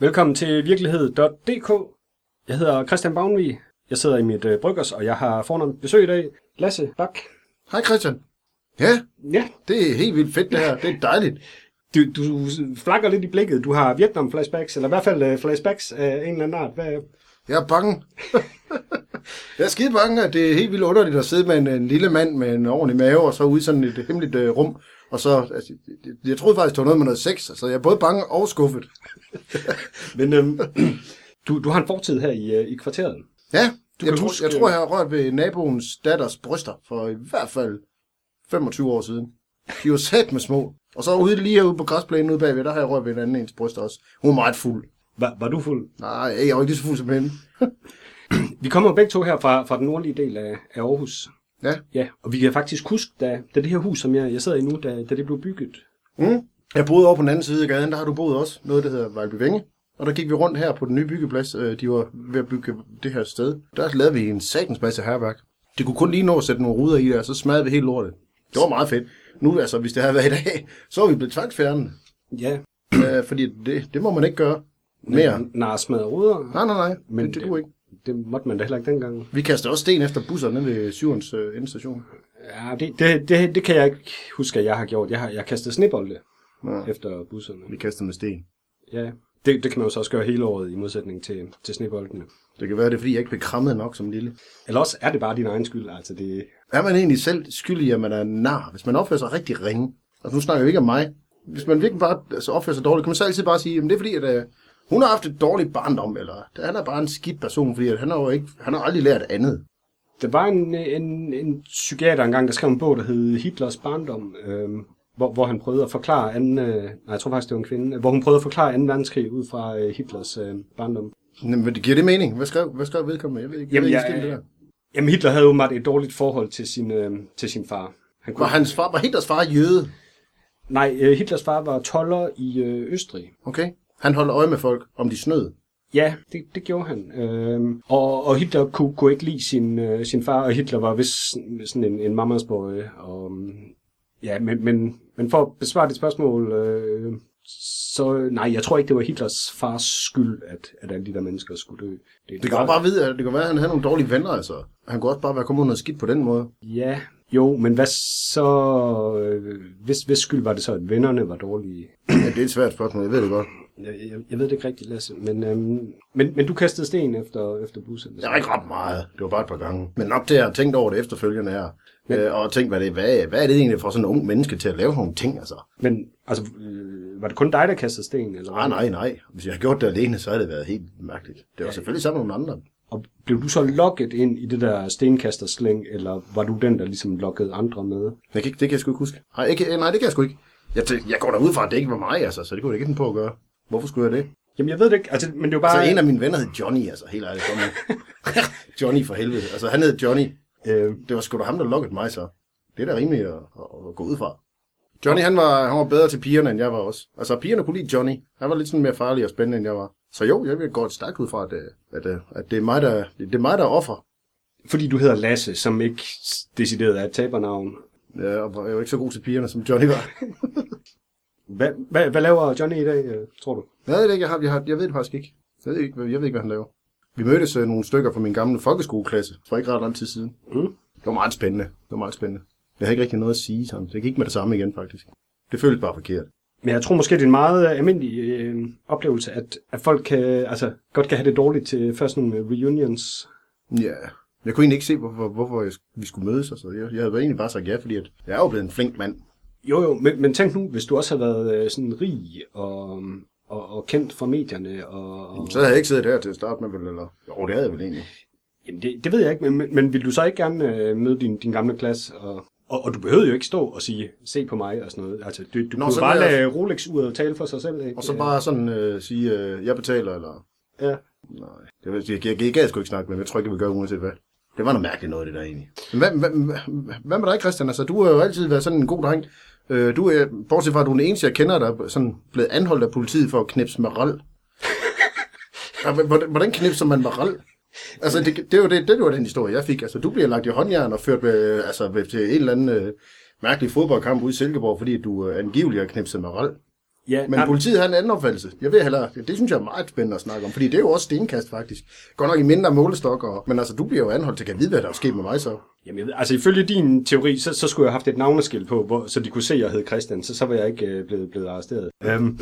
Velkommen til virkelighed.dk. Jeg hedder Christian Bagnvig. Jeg sidder i mit øh, bryggers, og jeg har fornemt besøg i dag. Lasse Bak. Hej Christian. Ja, Ja, det er helt vildt fedt det her. Det er dejligt. du, du flakker lidt i blikket. Du har Vietnam-flashbacks, eller i hvert fald øh, flashbacks af en eller anden art. Hvad, Jeg er bange. jeg er skide bange, at det er helt vildt underligt at sidde med en, en lille mand med en ordentlig mave, og så ude i sådan et hemmeligt uh, rum. Og så, altså, jeg, troede faktisk, det var noget med noget sex. Altså, jeg er både bange og skuffet. men øhm, du, du har en fortid her i, øh, i kvarteret. Ja, Du jeg, tror, huske- jeg tror, jeg har rørt ved naboens datters bryster for i hvert fald 25 år siden. De var sat med små. Og så ude lige herude på græsplænen ude bagved, der har jeg rørt ved en anden ens bryster også. Hun var meget fuld. Var, var du fuld? Nej, jeg var ikke lige så fuld som hende. Vi kommer begge to her fra, fra den nordlige del af, af Aarhus. Ja. Ja, og vi kan faktisk huske, da, da det her hus, som jeg, jeg sidder i nu, da, da det blev bygget. Mm. Jeg boede over på den anden side af gaden, der har du boet også. Noget, der hedder Vejlby Vænge. Og der gik vi rundt her på den nye byggeplads. Øh, De var ved at bygge det her sted. Der lavede vi en satans masse herværk. Det kunne kun lige nå at sætte nogle ruder i der, så smadrede vi helt lortet. Det var meget fedt. Nu, altså, hvis det havde været i dag, så var vi blevet tvangsfjernet. Ja, Øh, fordi det, det må man ikke gøre mere. Nar smadret ruder. Nej, nej, nej. Men det, det det- kunne ikke. Det måtte man da heller ikke dengang. Vi kastede også sten efter busser nede ved Syvens øh, endestation. Ja, det, det, det, det kan jeg ikke huske, at jeg har gjort. Jeg har jeg kastet snebolde Ja. efter busserne. Vi kastede med sten. Ja, det, det kan man jo så også gøre hele året i modsætning til, til sneboldene. Det kan være, det er, fordi jeg ikke blev krammet nok som lille. Eller også er det bare din egen skyld. Altså det, Er man egentlig selv skyldig, at man er nar, hvis man opfører sig rigtig ringe? Altså nu snakker vi ikke om mig. Hvis man virkelig bare altså, opfører sig dårligt, kan man så altid bare sige, at det er fordi, at uh, hun har haft et dårligt barndom, eller han er bare en skidt person, fordi han har jo ikke, han har aldrig lært andet. der var en, en, en psykiater engang, der skrev en bog, der hed Hitlers barndom, øhm, hvor, hvor han prøvede at forklare anden, øh, nej, jeg tror faktisk, det var en kvinde, hvor hun prøvede at forklare 2. verdenskrig ud fra øh, Hitlers øh, barndom. Men det giver det mening? Hvad skrev, hvad skrev vedkommende? Jeg ved ikke, Jamen, jeg, jeg- det der. Jamen, Hitler havde jo meget et dårligt forhold til sin, øh, til sin far. Han kunne, Var hans far, var Hitlers far jøde? Nej, øh, Hitlers far var toller i øh, Østrig. Okay. Han holder øje med folk, om de snød. Ja, det, det gjorde han. Øhm, og, og Hitler kunne, kunne ikke lide sin, øh, sin far, og Hitler var vist sådan- en, en mamas boy. Og, mm, ja, men, men, men for at besvare dit spørgsmål, øh, så nej, jeg tror ikke, det var Hitlers fars skyld, at, at alle de der mennesker skulle dø. Det kan jo bare vide, at det kan være, at han havde nogle dårlige venner, altså. Han kunne også bare være kommet under skidt på den måde. Ja, jo, men hvad så... Øh, hvis, hvis skyld var det så, at vennerne var dårlige? Ja, det er et svært spørgsmål, jeg ved det godt. Jeg, jeg, jeg ved det ikke rigtigt, Lasse. Men, øhm, men, men du kastede sten efter, efter bussen. Det var ikke ret meget. Det var bare et par gange. Men nok til at have tænkt over det efterfølgende her. Øh, og tænkt, hvad, det, hvad, hvad er det egentlig for sådan en ung menneske til at lave nogle ting, altså? Men altså, øh, var det kun dig, der kastede sten? Eller Nej, hvad? nej, nej. Hvis jeg havde gjort det alene, så havde det været helt mærkeligt. Det var selvfølgelig sammen med nogle andre. Og blev du så lokket ind i det der stenkasterslæng, eller var du den, der ligesom lokkede andre med? Jeg kan, ikke- det kan jeg sgu ikke huske. Nej, ikke, nej, det kan jeg sgu ikke. Jeg, tæ- jeg går da ud fra, at det ikke var mig, altså, så det kunne jeg ikke finde på at gøre. Hvorfor skulle jeg det? Jamen, jeg ved det ikke, altså, men det var bare... Altså, en af mine venner hed Johnny, altså, helt ærligt. Johnny for helvede. Altså, han hed Johnny. øh, Det var sgu da ham, der lukkede mig, så. Det er da rimeligt at, at, gå ud fra. Johnny, han var, han var bedre til pigerne, end jeg var også. Altså, pigerne kunne lide Johnny. Han var lidt sådan mere farlig og spændende, end jeg var. Så jo, jeg vil gå et stærkt ud fra, at, øh, at, at, at det, er mig, der, det er mig, der er offer. fordi du hedder Lasse, som ikke decideret er et tabernavn. Ja, og jeg er jo ikke så god til pigerne, som Johnny var. Hvad, hvad, hvad laver Johnny i dag, øh, tror du? Jeg ved det ikke, jeg, har, jeg, har, jeg ved det faktisk ikke. Jeg ved ikke, hvad- jeg ved ikke, hvad han laver. Vi mødtes øh, nogle stykker fra min gamle folkeskoleklasse, for ikke ret lang tid siden. Mm. Det var meget spændende. Det var meget spændende. Jeg havde ikke rigtig noget at sige sådan. Det gik med det samme igen, faktisk. Det føltes bare forkert. Men jeg tror måske, det er en meget øh, almindelig øh, oplevelse, at, at folk kan, altså, godt kan have det dårligt til først nogle reunions. Ja, jeg kunne egentlig ikke se, hvorfor, hvorfor jeg, vi skulle mødes. Altså. Jeg, jeg havde egentlig bare sagt ja, fordi at jeg er jo blevet en flink mand. Jo, jo, men, men tænk nu, hvis du også har været øh, sådan rig og, og, og kendt fra medierne. Og, og, Så havde jeg ikke siddet her til at starte med, vel, eller... Jo, det havde jeg vel egentlig. jamen det, det ved jeg ikke, men, men, men vil du så ikke gerne øh, møde din, din gamle klasse? Og, og, og du behøvede jo ikke stå og sige, se på mig og sådan noget. Altså, du, du Nå, kunne bare vil jeg- lade Rolex-uret tale for sig selv. Ikke? Og så bare sådan øh, sige, øh, jeg betaler, eller... Ja. Nej, det, vil- jeg, jeg, jeg gad sgu ikke snakke med dem. Jeg tror ikke, jeg vil gøre uanset hvad. Det var noget mærkeligt noget, det der egentlig. Men hvad, hvad, hvad, hvad med dig, Christian? Altså, du har jo altid været sådan en god dreng. Øh, du er, bortset fra, at du er den eneste, jeg kender, der er sådan blevet anholdt af politiet for at knipse med men Hvordan, hvordan knipser man med rald? Altså, det, det, var det, det var den historie, jeg fik. Altså, du bliver lagt i håndjern og ført ved, altså, ved, til en eller anden øh, mærkelig fodboldkamp ude i Silkeborg, fordi du øh, angiveligt har knipset med rald. Ja, Men nej, politiet har en anden opfattelse. Jeg ved heller, det synes jeg er meget spændende at snakke om, fordi det er jo også stenkast faktisk. Godt nok i mindre målestokker, men altså du bliver jo anholdt til at vide, hvad der er sket med mig så. Jamen, jeg ved, altså ifølge din teori, så, så skulle jeg have haft et navneskilt på, hvor, så de kunne se, at jeg hed Christian, så, så var jeg ikke øh, blevet, blevet arresteret. Øhm,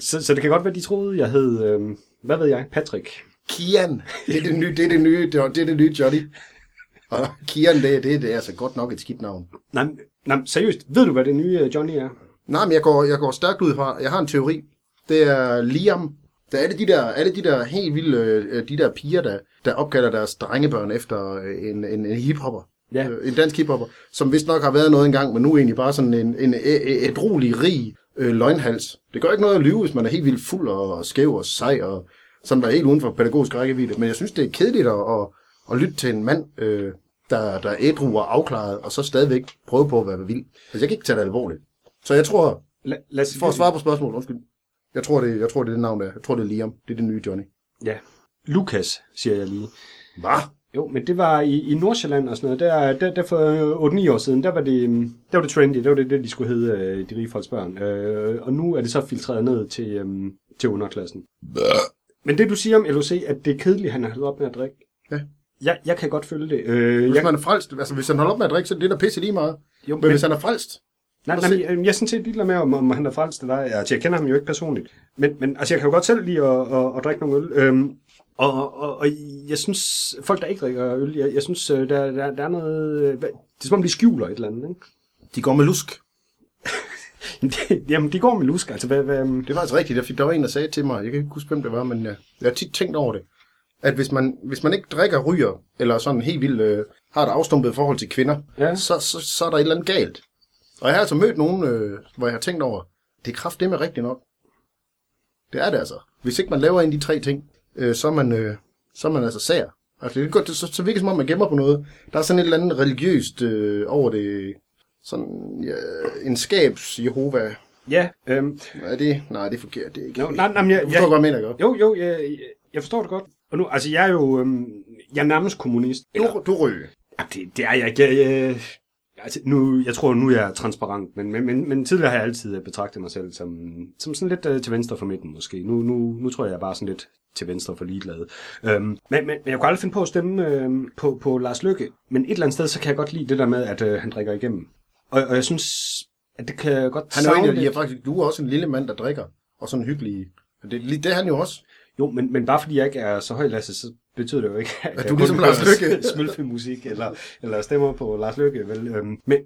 så, så det kan godt være, de troede, jeg hed, øhm, hvad ved jeg, Patrick. Kian, det er det nye, det er det nye, det er det, det nye Johnny. Og Kian, det, er- det, er- det er altså godt nok et skidt navn. Nej, nej, seriøst, ved du, hvad det nye øh, Johnny er? Nej, men jeg går, jeg går stærkt ud fra, jeg har en teori. Det er Liam. Der er alle de der, alle de der helt vilde, øh, de der piger, der, der opkalder deres drengebørn efter øh, en, en, en hiphopper. Ja. Øh, En dansk hiphopper, som vist nok har været noget engang, men nu egentlig bare sådan en, en ædrolig, rig øh, løgnhals. Det gør ikke noget at lyve, hvis man er helt vildt fuld og skæv og sej, og sådan var helt uden for pædagogisk rækkevidde. Men jeg synes, det er kedeligt at, at, at lytte til en mand, øh, der, der er ædru og afklaret, og så stadigvæk prøve på at være vild. Altså, jeg kan ikke tage det alvorligt. Så jeg tror, La, lad os, for at svare på spørgsmålet, undskyld. Jeg tror, det, jeg tror, det er det navn, der er. Jeg tror, det er Liam. Det er det nye Johnny. Ja, Lukas, siger jeg lige. Hvad? Jo, men det var i, i Nordsjælland og sådan noget. Der, der, der for 8-9 år siden, der var det, øhm, der var det trendy. Der var det, det de skulle hedde, øh, de rige folks børn. Øh, og nu er det så filtreret ned til, øhm, til underklassen. Men det, du siger om LOC, at det er kedeligt, han har holdt op med at drikke. Ja. Jeg, jeg kan godt følge det. Øh, Hvis jeg, man er frelst, altså hvis han holder op med at drikke, så er det der pisse lige meget. jo, Men, men, hvis han er frelst, nej, nej, at men, jeg, jeg er sådan set ligeglad med, om, om han er frelst eller ej. Altså, jeg kender ham jo ikke personligt. Men, men altså, jeg kan jo godt selv lide at, at, at drikke nogle øl. Øhm, og, og, og jeg synes, folk der ikke drikker øl, jeg, jeg synes, øh, der, der, der er noget... øh, Det er som om, de skjuler et eller andet, ikke? de går med lusk. Jamen, de går med lusk, altså hvad... hvad Det var faktisk rigtigt. Der, fik- der var en, der sagde til mig, jeg kan ikke huske, hvem det var, men jeg, jeg har tit tænkt over det. At hvis man, hvis man ikke drikker, ryger, eller sådan helt vildt øh, har et afstumpet forhold til kvinder, Ja. så, så, så er der et eller andet galt. Og jeg har altså mødt nogen, øh, hvor jeg har tænkt over, det er kraft det med rigtigt nok. Det er det altså. Hvis ikke man laver en af de tre ting, øh, så, er man, øh, så er man altså sær. Altså, det er godt, det, så, så virker som om, man gemmer på noget. Der er sådan et eller andet religiøst øh, over det. Sådan ja, en skabs Jehova. ja, øhm, Er det? Nej, det er forkert. Det er ikke. no, nej, nej, jeg, Du forstår jeg, godt, jeg mener, ikke? jo, jo, jeg, jeg forstår det godt. Og nu, altså, jeg er jo, øhm, jeg er nærmest kommunist. Eller, Du, du ryger. ja, det, det er jeg ikke. Jeg, jeg, altså, nu, jeg tror, nu er jeg transparent, men, men, men, men tidligere har jeg altid betragtet mig selv som, som sådan lidt øh, til venstre for midten, måske. Nu, nu, nu tror jeg, jeg er bare sådan lidt til venstre for ligeglad. Øhm, men, men, jeg kunne aldrig finde på at stemme øhm, på, på Lars Lykke. Men et eller andet sted, så kan jeg godt lide det der med, at øh, han drikker igennem. Og, og jeg synes, at det kan jeg godt Han er jo ja, faktisk, du er også en lille mand, der drikker. Og sådan hyggelig. Det, det, det er han jo også. Jo, men, men bare fordi jeg ikke er så høj, Lasse, så betyder det jo ikke, at, At jeg du kun ligesom Lars Løkke. smølfemusik, eller, eller stemmer på Lars Løkke. Vel? Øhm, men,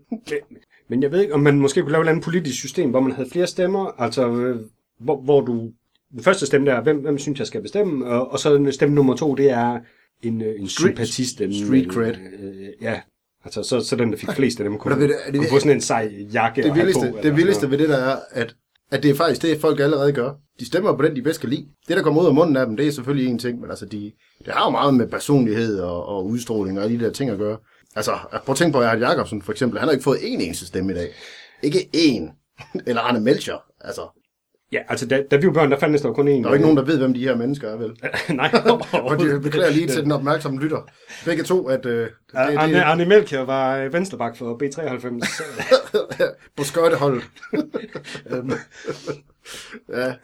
men, jeg ved ikke, om man måske kunne lave et eller andet politisk system, hvor man havde flere stemmer, altså øh, hvor, hvor du... Den første stemme der er, hvem, hvem synes jeg skal bestemme, og, og så stemme nummer to, det er en, øh, en sympatist. En, street cred. Øh, ja, altså så, så den, der fik flest af dem, kunne, det- det- kunne få sådan en sej jakke Det vildeste, på, det vildeste ved det der er, at, at det er faktisk det, folk allerede gør. De stemmer på den, de bedst kan lide. Det, der kommer ud af munden af dem, det er selvfølgelig en ting, men altså, de, det har jo meget med personlighed og, og udstråling og alle de der ting at gøre. Altså, prøv at tænke på, Erhard Jacobsen for eksempel, han har ikke fået én eneste stemme i dag. Ikke én. Eller Arne Melcher. Altså, Ja, altså da, da vi var børn, der fandtes der kun én. der er jo ikke nogen, der ved, hvem de her mennesker er, vel? Nej, Og de beklager lige til den opmærksomme lytter. Begge to, at øh, det, det, Arne, Arne Melchior var øh, vensterbak for B93. på skøjteholdet. Øhm, ja,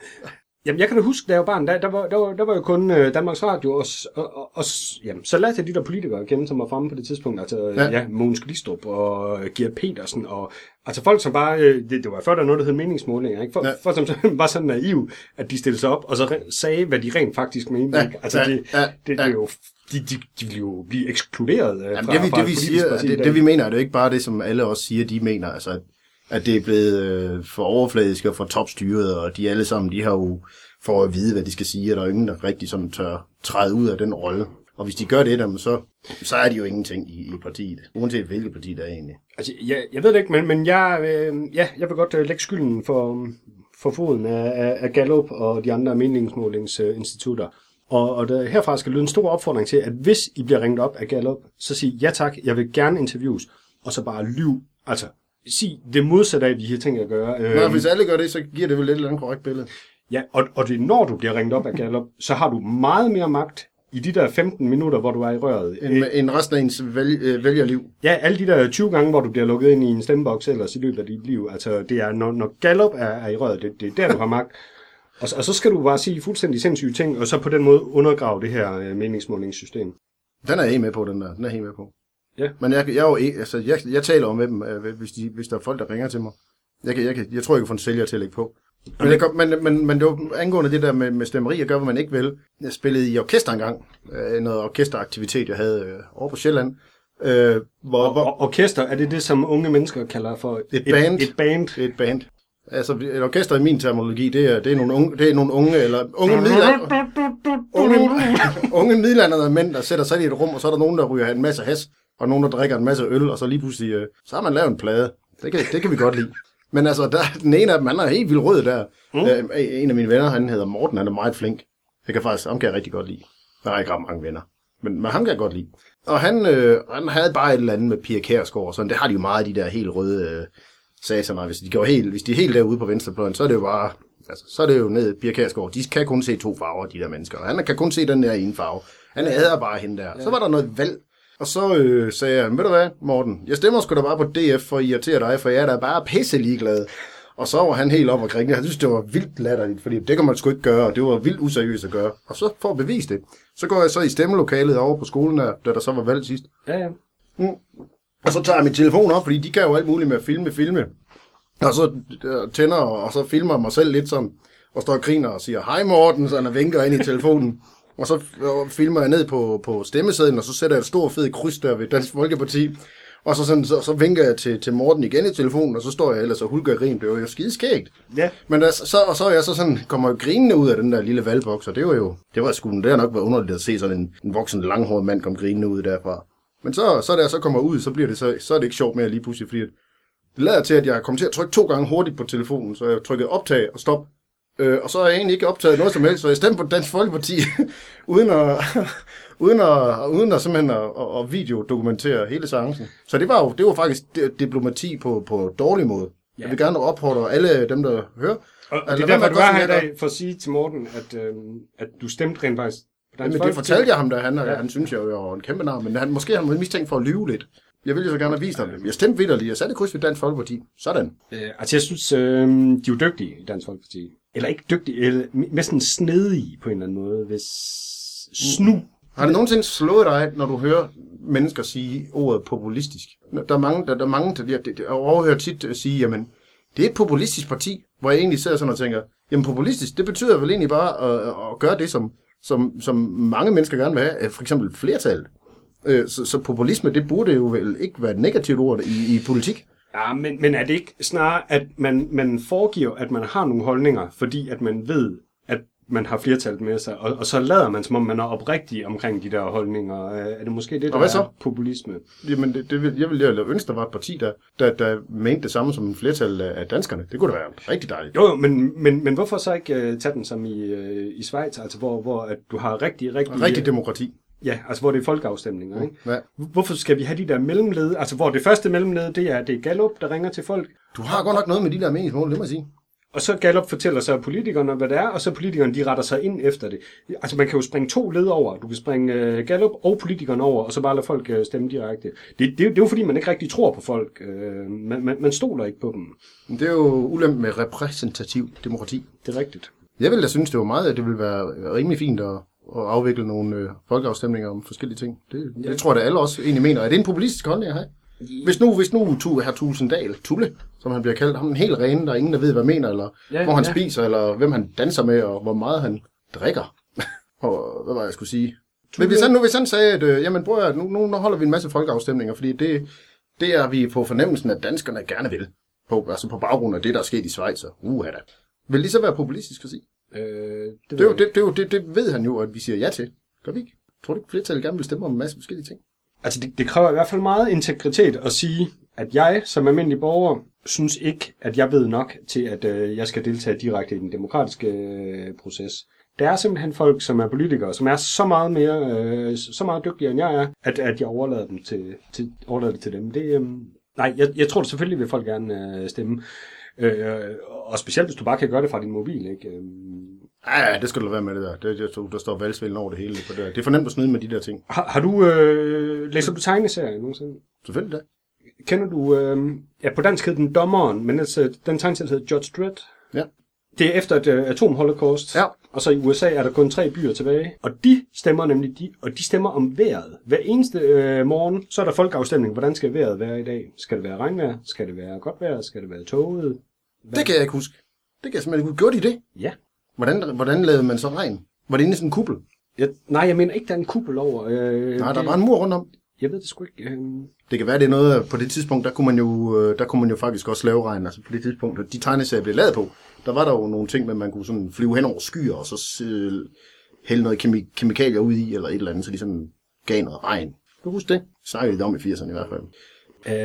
Jamen, jeg kan da huske, da jeg var barn, der, der, var, der, var, der var jo kun øh, Danmarks Radio, og, og, og, og jamen, så lærte jeg de der politikere at kende, som var fremme på det tidspunkt. Altså, Ja. ja, Mogens Glistrup og Gert Petersen, og altså folk, som bare, øh, det, det var før, der noget, der hed meningsmålinger, ikke? For, Ja. folk, som så var så naiv, at de stillede sig op, og så sagde, hvad de rent faktisk mente. Ja? Altså, ja, det, ja, det, det, er jo, de, de, de vil jo blive ekskluderet øh, Jamen, fra, det, vi, fra det, et vi siger, det, dag. det, vi mener, er det ikke bare det, som alle også siger, de mener. Altså, at, det er blevet øh, for overfladisk og for topstyret, og de alle sammen, de har jo for at vide, hvad de skal sige, og der er ingen, der rigtig sådan tør træde ud af den rolle. Og hvis de gør det, dem, så, så er de jo ingenting i, i partiet, uanset hvilket parti der er egentlig. Altså, jeg, jeg ved det ikke, men, men jeg, øh, ja, jeg vil godt øh, lægge skylden for, for foden af, af, af Gallup og de andre meningsmålingsinstitutter. Og, og der, herfra skal lyde en stor opfordring til, at hvis I bliver ringet op af Gallup, så sig ja tak, jeg vil gerne interviews, og så bare lyv. Altså, sig det modsatte af, har tænkt jer at gøre. Øh, hvis alle gør det, så giver det vel et eller andet korrekt billede. ja, og, og det når du bliver ringet op af Gallup, så har du meget mere magt i de der 15 minutter, hvor du er i røret. En, en resten af ens vælg, øh, vælgerliv. Ja, alle de der 20 gange, hvor du bliver lukket ind i en stemmeboks ellers i løbet af dit liv. Altså, det er, når, når Gallup er, er i røret, det, det er der, du har magt. Og, og så skal du bare sige fuldstændig sindssyge ting, og så på den måde undergrave det her øh, meningsmålingssystem. Den er jeg helt med på, den der. Den er helt med på. Ja. Men jeg, jeg, er jo, ikke- altså, jeg, jeg taler jo med dem, øh, hvis, de, hvis der er folk, der ringer til mig. Jeg, kan, jeg, kan, jeg tror, jeg kan få en sælger til at lægge på. Men, kom- men, men, men det var angående det der med, med stemmeri, jeg gør, hvad man ikke vil. Jeg spillede i orkester engang. Øh, noget orkesteraktivitet, jeg havde øh, over på Sjælland. Øh, hvor, Og, hvor, orkester, er det det, som unge mennesker kalder for Et band. Et, et band. det er et band. Altså, et orkester i min terminologi, det er, det er, nogle, unge, det er nogle unge, eller unge middelalder, unge, unge middelalderede mænd, der sætter sig i et rum, og så er der nogen, der ryger en masse has, og nogen, der drikker en masse øl, og så lige pludselig, øh, så har man lavet en plade. Det kan, det kan vi godt lide. Men altså, der, den ene af dem, han er helt vildt rød der. Mm. Øh, en af mine venner, han hedder Morten, han er meget flink. Jeg kan faktisk, ham kan jeg rigtig godt lide. Jeg har ikke ret mange venner. Men, men ham kan jeg godt lide. Og han, øh, han havde bare et eller andet med Pia Kærsgaard og sådan. Det har de jo meget, de der helt røde øh, sataner. Hvis de, går helt, hvis de er helt derude på venstrefløjen, så er det jo bare... Altså, så er det jo ned Pia Kærsgaard. De kan kun se to farver, de der mennesker. Og han kan kun se den der ene farve. Han hader bare hende der. Så var der noget valg. Og så øh, sagde jeg, ved du hvad, Morten, jeg stemmer sgu da bare på DF for at irritere dig, for jeg er da bare pisse ligeglad. Og så var han helt op og grine. Jeg synes, det var vildt latterligt, fordi det kan man sgu ikke gøre, og det var vildt useriøst at gøre. Og så for at bevise det, så går jeg så i stemmelokalet over på skolen, der, da der så var valg sidst. Ja, ja. Og så tager jeg min telefon op, fordi de kan jo alt muligt med at filme, filme. Og så øh, tænder og så filmer mig selv lidt sådan, og står og griner og siger, hej Morten, så han vinker ind i telefonen. Og så øh, filmer jeg ned på, på stemmesedlen, og så sætter jeg et stort fed kryds der ved Dansk Folkeparti. Og så, sådan, så, så vinker jeg til, til Morten igen i telefonen, og så står jeg ellers og hulker griner. Det var jo skideskægt. Ja. Men der, så, og så er jeg så sådan, kommer jo grinende ud af den der lille valgboks, og det var jo, det var sgu, det har nok været underligt at se sådan en, en voksen langhåret mand komme grinende ud derfra. Men så, så da jeg så kommer ud, så bliver det så, så er det ikke sjovt mere lige pludselig, fordi det lader til, at jeg kommer til at trykke to gange hurtigt på telefonen, så jeg trykkede optag og stop. Øh, og så har jeg egentlig ikke optaget noget som helst, så jeg stemte på Dansk Folkeparti, uden at, uden at, uden at simpelthen at, at, at videodokumentere hele seancen. Så det var jo det var faktisk di- diplomati på, på dårlig måde. Ja. Jeg vil gerne opfordre alle dem, der hører. Og, Altså, det er derfor, du er her i dag, for at sige til Morten, at, øh, at du stemte rent faktisk på Dansk Men det fortalte jeg ham, da han, ja. Han synes, jeg var en kæmpe navn, men han, måske har han mistænkt for at lyve lidt. Jeg ville jo så gerne have vist ham det. Jeg stemte vidderligt. Jeg satte kryds ved Dansk Folkeparti. Sådan. Øh, altså, jeg synes, øh, de er jo dygtige i Dansk Folkeparti. Eller ikke dygtige, eller næsten snedige på en eller anden måde, hvis snu. Mm. Har det nogensinde slået dig, når du hører mennesker sige ordet populistisk? Der er mange, der, der er mange der, jeg, jeg overhører tit øh, sige, jamen, det er et populistisk parti, hvor jeg egentlig sidder sådan og tænker, jamen populistisk, det betyder vel egentlig bare at, at gøre det, som, som, som mange mennesker gerne vil have, øh, for eksempel flertallet. Øh, så, så populisme, det burde jo vel ikke være et negativt ord i, i politik. Ja, men, men er det ikke snarere, at man, man foregiver, at man har nogle holdninger, fordi at man ved, at man har flertallet med sig, og, og så lader man, som om man er oprigtig omkring de der holdninger. Øh, Er det måske det, der Og så? er populisme? Jamen, det, det vil, jeg ville jeg ønske, der var et parti, der, der, der mente det samme som en flertal af, danskerne. Det kunne da være rigtig dejligt. Jo, jo, men, men, men hvorfor så ikke uh, tage den som i, uh, i Schweiz, altså hvor, hvor at du har rigtig, rigtig... Rigtig demokrati. Ja, altså hvor det er folkeafstemninger, ikke? Ja. Hvorfor skal vi have de der mellemled? Altså hvor det første mellemled, det er, det er Gallup, der ringer til folk, Du har godt nok noget med de der meningsmål, det må jeg sige. og så Gallup fortæller så politikerne, hvad det er, og så politikerne, de retter sig ind efter det. Altså man kan jo springe to led over. Du kan springe uh, Gallup og politikerne over, og så bare lade folk uh, stemme direkte. Det, det, det er jo fordi, man ikke rigtig tror på folk. Uh, man, man, man stoler ikke på dem. Det er jo ulempe med repræsentativ demokrati. Det er rigtigt. Jeg ville da synes, det var meget, at det ville være rimelig fint at, at afvikle nogle øh, folkeafstemninger om forskellige ting. Det, ja. det tror jeg da alle også egentlig mener. Er det en populistisk holdning at have? Hvis nu, hvis nu tu, herr Tulsendal, Tulle, som han bliver kaldt, ham en helt ren, der er ingen, der ved, hvad han mener, eller Ja, hvor han ja. spiser, eller hvem han danser med, og hvor meget han drikker. og hvad var jeg skulle sige? Men hvis han, nu hvis han sagde, at øh, jamen, bror, nu, nu, nu holder vi en masse folkeafstemninger, fordi det, det er vi på fornemmelsen, at danskerne gerne vil. På, altså på baggrund af det, der er sket i Schweiz. og Uha da. Vil det så være populistisk at sige? Øh, det, Det, er jo, det, det, er jo, det, det ved han jo, at vi siger ja til. Gør vi ikke? Tror du ikke, flertallet gerne vil stemme om en masse forskellige ting? Altså, det, det kræver i hvert fald meget integritet at sige, at jeg som almindelig borger synes ikke, at jeg ved nok til, at øh, jeg skal deltage direkte i den demokratiske øh, proces. Der er simpelthen folk, som er politikere, som er så meget mere, øh, så meget dygtigere end jeg er, at, at jeg overlader, dem til, til, overlader det til dem. Det, øh, nej, jeg, jeg tror selvfølgelig vil folk gerne øh, stemme. Øh, og specielt hvis du bare kan gøre det fra din mobil, ikke? Øh, Ja, det skal du være med det der. Det, der, der står valgsvælden over det hele. På det, der. det er for nemt at snyde med de der ting. Har, har du, øh, læser du tegneserier nogensinde? Selvfølgelig da. Kender du, øh, ja på dansk hedder den Dommeren, men altså, den tegneserie hedder Judge Dredd. Ja. Det er efter et uh, atomholocaust, Ja. Og så i USA er der kun tre byer tilbage. Og de stemmer nemlig, de, og de stemmer om vejret. Hver eneste øh, morgen, så er der folkeafstemning. Hvordan skal vejret være i dag? Skal det være regnvejr? Skal det være godt vejr? Skal det være tåget? Det kan jeg ikke huske. Det kan jeg simpelthen ikke huske. Gjorde de det? Ja. Hvordan, hvordan lavede man så regn? Var det inde i sådan en kuppel? Jeg, nej, jeg mener ikke, der er en kuppel over. Øh, Nej, der det, var en mur rundt om. Jeg ved det sgu ikke. Øh, Det kan være, det er noget, på det tidspunkt, der kunne man jo, øh, der kunne man jo faktisk også lave regn. Altså på det tidspunkt, de tegneserier blev lavet på, der var der jo nogle ting, med, man kunne sådan flyve hen over skyer, og så øh, hælde noget kemi- kemikalier ud i, eller et eller andet, så de sådan gav noget regn. Du husker det? Snakkede de om i 80'erne i hvert fald.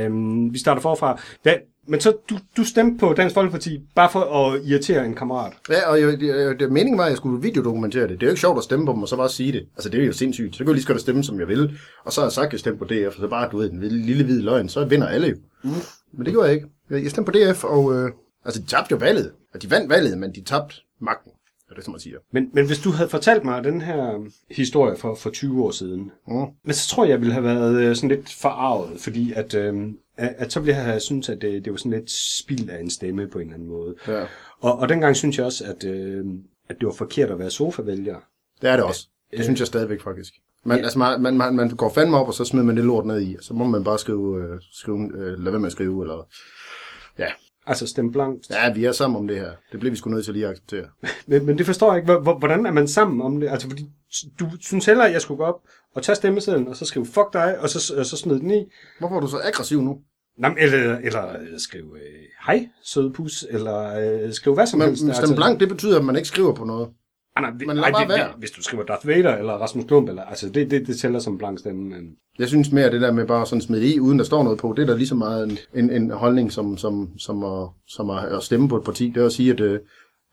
øh, vi starter forfra. Hvad, men så du, du stemte på Dansk Folkeparti bare for at irritere en kammerat. Ja, og jeg, det, det, meningen var, at jeg skulle videodokumentere det. Det er jo ikke sjovt at stemme på dem, og så bare sige det. Altså, det er jo sindssygt. Så kan jeg lige så godt stemme, som jeg vil. Og så har jeg sagt, at jeg stemte på DF, og så bare, du ved, en lille, lille hvid løgn, så vinder alle jo. Mm. Men det gjorde jeg ikke. Jeg jeg stemte på DF, og øh, altså, de tabte jo valget. Og de vandt valget, men de tabte magten. Er det, som man siger. Men, men hvis du havde fortalt mig den her historie for, for 20 år siden, Mm. men så tror jeg, jeg ville have været øh, sådan lidt forarvet, fordi at, øh, at, at så ville jeg have syntes, at det, det var sådan lidt spild af en stemme på en eller anden måde. Ja. Og, og dengang synes jeg også, at, øh, at det var forkert at være sofavælger. Det er det også. Det synes jeg stadigvæk, faktisk. Man, Ja. altså, man, man, man, man går fandme op, og så smider man det lort ned i. Så må man bare skrive, øh, skrive øh, lad være med at skrive, eller... Altså stemme blankt. ja, vi er sammen om det her. Det bliver vi sgu nødt til lige at acceptere. Men, men det forstår jeg ikke. Hvor- hvor- Hvordan er man sammen om det? Altså, fordi du synes heller, at jeg skulle gå op og tage stemmesedlen, og så skrive fuck dig, og så, og så smide den i. Hvorfor er du så aggressiv nu? Nå, men eller, eller øh, skrive øh, hej, søde pus, eller øh, skrive hvad som Men helst. stemme blank, det betyder, at man ikke skriver på noget. Ah, nej, Man nej, lader bare det, være. det, hvis du skriver Darth Vader eller Rasmus Klump, eller, altså det, det, det tæller som blank stemme. Men... Jeg synes mere, det der med bare sådan smide i, uden der står noget på, det er da lige så meget en, en, en holdning, som, som, som, at, som at, at stemme på et parti. Det er at sige, at øh,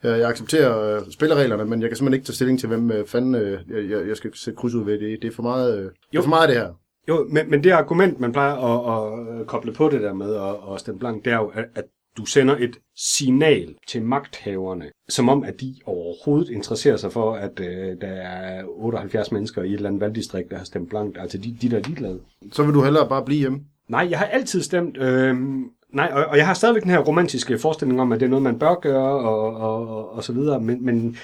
jeg accepterer øh, spillereglerne, men jeg kan simpelthen ikke tage stilling til, hvem øh, fanden øh, jeg, jeg, jeg skal sætte kryds ud ved. Det, det er for meget, øh, det er for meget det her. Jo, men, men det argument, man plejer at, at koble på det der med at, at stemme blank, det er jo, at, at du sender et signal til magthaverne, som om, at de overhovedet interesserer sig for, at øh, der er 78 mennesker i et eller andet valgdistrikt, der har stemt blankt. Altså, de, de der er ligeglade. Så vil du hellere bare blive hjemme. Nej, jeg har altid stemt... Øh, nej, og, og jeg har stadigvæk den her romantiske forestilling om, at det er noget, man bør gøre, og, og, og, og så videre, men... men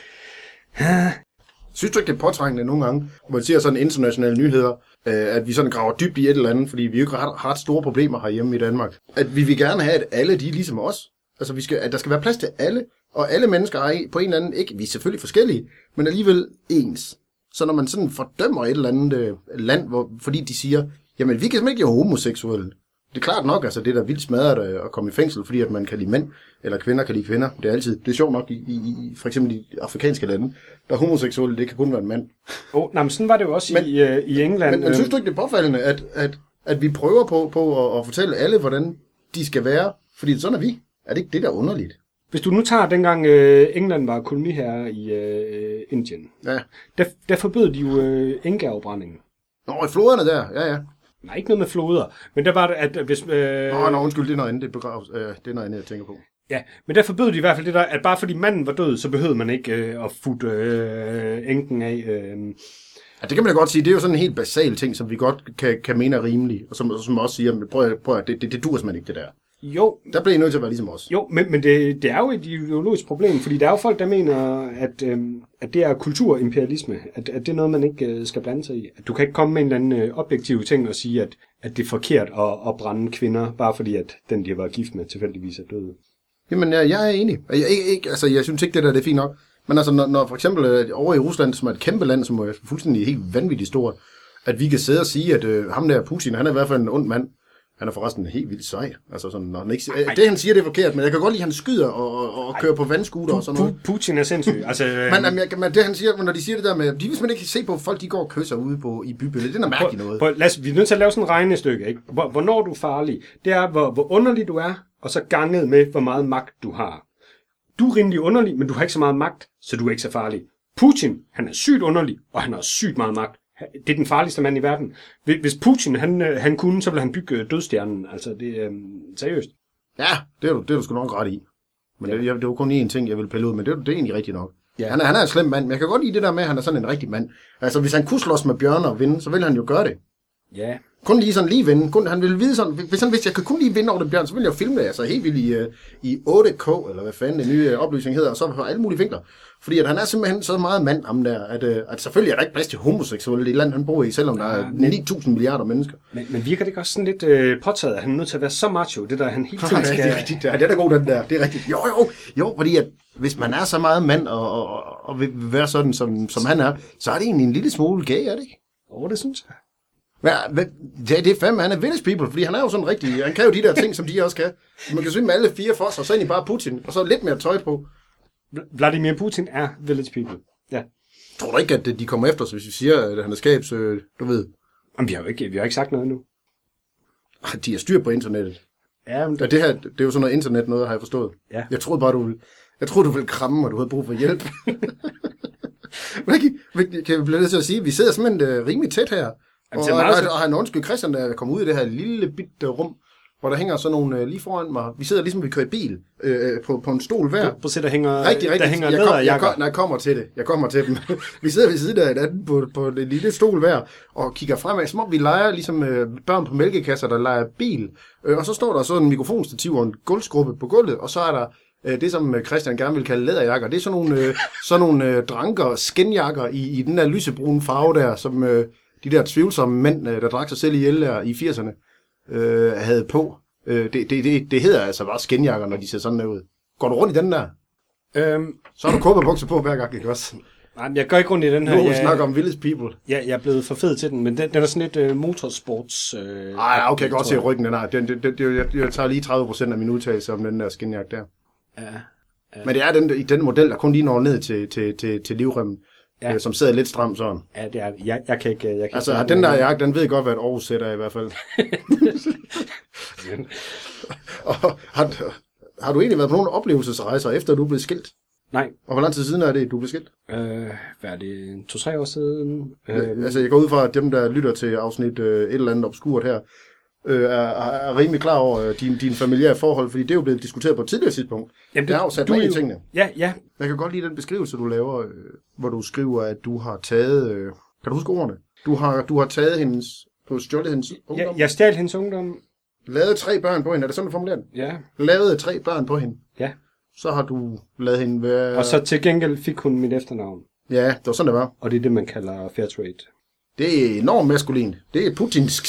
Synes du ikke, det er påtrængende nogle gange, hvor man ser sådan internationale nyheder, øh, at vi sådan graver dybt i et eller andet, fordi vi jo ikke har har ret store problemer herhjemme i Danmark. At vi vil gerne have, at alle de er ligesom os. Altså, vi skal, at der skal være plads til alle, og alle mennesker er på en eller anden, ikke, vi er selvfølgelig forskellige, men alligevel ens. Så når man sådan fordømmer et eller andet øh, land, hvor, fordi de siger, jamen vi kan simpelthen ikke være homoseksuelle. Det er klart nok, altså det er da vildt smadret øh, at komme i fængsel, fordi at man kan lide mænd, eller kvinder kan lide kvinder. Det er altid, det er sjovt nok i, i, i for eksempel i afrikanske lande, der er homoseksuelle, det kan kun være en mand. oh, nej, men sådan var det jo også Men- i, øh, i England. Men, men øh, synes du ikke, det er påfaldende, at, at, at vi prøver på, på at, at fortælle alle, hvordan de skal være? Fordi sådan er vi. Er det ikke det, der er underligt? Hvis du nu tager dengang øh, England var koloniherre i øh, Indien, Ja. der, der forbød de jo øh. Nå, i floderne der, ja, ja. Nej, ikke noget med floder, men der var det, at hvis... Øh, Nå, nå, undskyld, det er noget andet, det er, begraves, øh, det er noget andet, jeg tænker på. Ja, men der forbød de i hvert fald det der, at bare fordi manden var død, så behøvede man ikke øh, at futte øh, enken af. Øh. Ja, det kan man da godt sige. Det er jo sådan en helt basal ting, som vi godt kan, kan mene er rimelig. Og som, som også siger, men prøv, prøv at, det, det, det dur simpelthen ikke, det der. Jo, Der bliver I nødt til at være ligesom os. jo men, men det, det er jo et ideologisk problem, fordi der er jo folk, der mener, at, øh, at det er kulturimperialisme, at, at det er noget, man ikke øh, skal blande sig i. At du kan ikke komme med en eller anden øh, objektiv ting og sige, at, at det er forkert at, at brænde kvinder, bare fordi at den, de har været gift med, tilfældigvis er død. Jamen, jeg, jeg er enig. Jeg, ikke, ikke, altså, jeg synes ikke, det der det er fint nok. Men altså, når, når for eksempel øh, over i Rusland, som er et kæmpe land, som er fuldstændig helt vanvittigt stort, at vi kan sidde og sige, at øh, ham der Putin, han er i hvert fald en ond mand. Han er forresten helt vildt sej. Altså sådan, når han ikke, øh, det han siger, det er forkert, men jeg kan godt lide, at han skyder og, og, og kører på vandskuter og sådan noget. Pu- Putin er sindssyg. Altså, Men, jamen, jeg, men det han siger, når de siger det der med, de vil simpelthen ikke se på, at folk de går og kysser ude på, i bybilledet. Det er noget mærkeligt noget. Prøv, lad os, vi er nødt til at lave sådan et regnestykke. Ikke? Hvor, hvornår du er farlig, det er, hvor, hvor underlig du er, og så ganget med, hvor meget magt du har. Du er rimelig underlig, men du har ikke så meget magt, så du er ikke så farlig. Putin, han er sygt underlig, og han har sygt meget magt. Det er den farligste mand i verden. Hvis- Putin, han, øh, han kunne, så ville han bygge øh, dødstjernen. Altså, det er øh, seriøst. Ja, det er, du, det er du sgu nok ret i. Men det, jeg, det var kun én ting, jeg ville pille ud, men det, er- det er egentlig rigtigt nok. Ja. Ja. Han, er, han er en slem mand, men jeg kan godt lide det der med, at han er sådan en rigtig mand. Altså, hvis han kunne slås med bjørner og vinde, så ville han jo gøre det. Ja, Kun lige sådan lige vinde. Kun, han ville vide sådan, hvis han vidste, jeg kan kun lige vinde over den bjørn, så ville jeg filme det, altså helt vildt i, øh, i 8K, eller hvad fanden den nye oplysning hedder, og så på alle mulige vinkler. Fordi at han er simpelthen så meget mand, ham der, at, øh, at selvfølgelig er der ikke plads til homoseksuelle i det land, han bor i, selvom der er Ja, men- 9.000 milliarder mennesker. men, men virker det ikke også sådan lidt øh, påtaget, at han er nødt til at være så macho, det der han Nej, tiden det skal... er rigtigt. Ja, det er da god, den der. Det er rigtigt. Jo, jo, jo, fordi at hvis man er så meget mand og, og, og, vil være sådan, som, som han er, så er det egentlig en lille smule gay, er det ikke? Oh, det synes jeg. Ja, hvad- det, det er fandme, han er village people, fordi han er jo sådan rigtig, han kan jo de der ting, som de også kan. Man kan svømme med alle fire for sig, og så egentlig bare Putin, og så lidt mere tøj på. Vl- Vladimir Putin er village people. Ja. Tror du ikke, at de kommer efter os, hvis vi siger, at han er skabs, øh, du ved, Men vi har jo ikke, vi har ikke sagt noget endnu. de har styr på internettet. Ja, men Ja, det her, det er jo sådan noget internet noget, har jeg forstået. Ja. Jeg troede bare, du ville, jeg troede, du ville kramme, og du havde brug for hjælp. Men kan, vi blive nødt til at sige, at vi sidder simpelthen uh, rimelig tæt her. Og, det er og, og, tæt. og han undskyld Christian, der er kommet ud i det her lille bitte rum, hvor der hænger sådan nogle uh, lige foran mig. Vi sidder ligesom, vi kører i bil øh, på, på en stol hver. At se, der hænger, Rigtig, rigtig. der hænger jeg, kom, jeg, kom, nej, jeg kommer til det. Jeg kommer til dem. vi sidder ved siden af hinanden på, på en lille stol hver, og kigger fremad, som om vi leger ligesom øh, børn på mælkekasser, der leger bil. Øh, og så står der sådan en mikrofonstativ og en gulvskruppe på gulvet, og så er der øh, det, som øh, Christian gerne vil kalde læderjakker. Det er sådan nogle, øh, sådan nogle øh, dranker, skinjakker i, i den der lysebrune farve der, som øh, de der tvivlsomme mænd, øh, der drak sig selv ihjel der i 80'erne, øh, havde på. Øh, det, det, det, det hedder altså bare skinjakker, når de ser sådan der ud. Går du rundt i den der? Øhm, Så har du kåbebukser på hver gang, ikke også? nej, men jeg går ikke rundt i den Nu her. vi Jeg, snakke om Village People. jeg, jeg er blevet for fed til den, men den, den er sådan lidt øh, motorsports... Øh, Ej, okay, jeg kan godt se ryggen, den har. Den, den, den, den, jeg, jeg tager lige 30% af min udtalelse om den der skinjakke der. Ja. Men det er den, i den model, der kun lige når ned til, til, til, til livremmen, Ja. øh, som sidder lidt stramt sådan. Ja, det er. Jeg, jeg kan ikke... Jeg kan Altså, ikke den der jakke, den ved godt, hvad et Aarhus sætter i hvert fald. Og har, har du egentlig været på nogle oplevelsesrejser, efter du er blevet skilt? Nej, Og hvor lang tid siden er det, du blev skilt? øh, hvad er det? To-tre år siden? Øh, Øh, altså, jeg går ud fra, at dem, der lytter til afsnit øh, et eller andet obskurt her, øh, er, er, rimelig klar over øh, din, din familiære forhold, fordi det er jo blevet diskuteret på et tidligere tidspunkt. Jamen, jeg har jo sat ind i tingene. Ja, ja. Jeg kan godt lide den beskrivelse, du laver, øh, hvor du skriver, at du har taget... Øh, kan du huske ordene? Du har, du har taget hendes... Du har stjålet hendes ungdom. jeg stjal hendes ungdom. Lavet tre børn på hende. Er det sådan, du formulerer det? Ja, Lavet tre børn på hende. ja. Så har du lavet hende være... Og så til gengæld fik hun mit efternavn. Ja, det var sådan, det var. Og det er det, man kalder fair trade. Det er enormt maskulin. Det er putinsk.